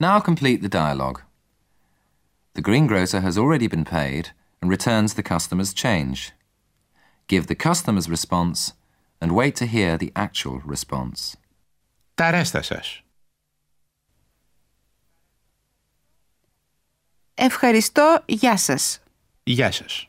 Now complete the dialogue. The greengrocer has already been paid and returns the customer's change. Give the customer's response and wait to hear the actual response. Τα ρέστα σας. Ευχαριστώ, γεια σας. Γεια σας.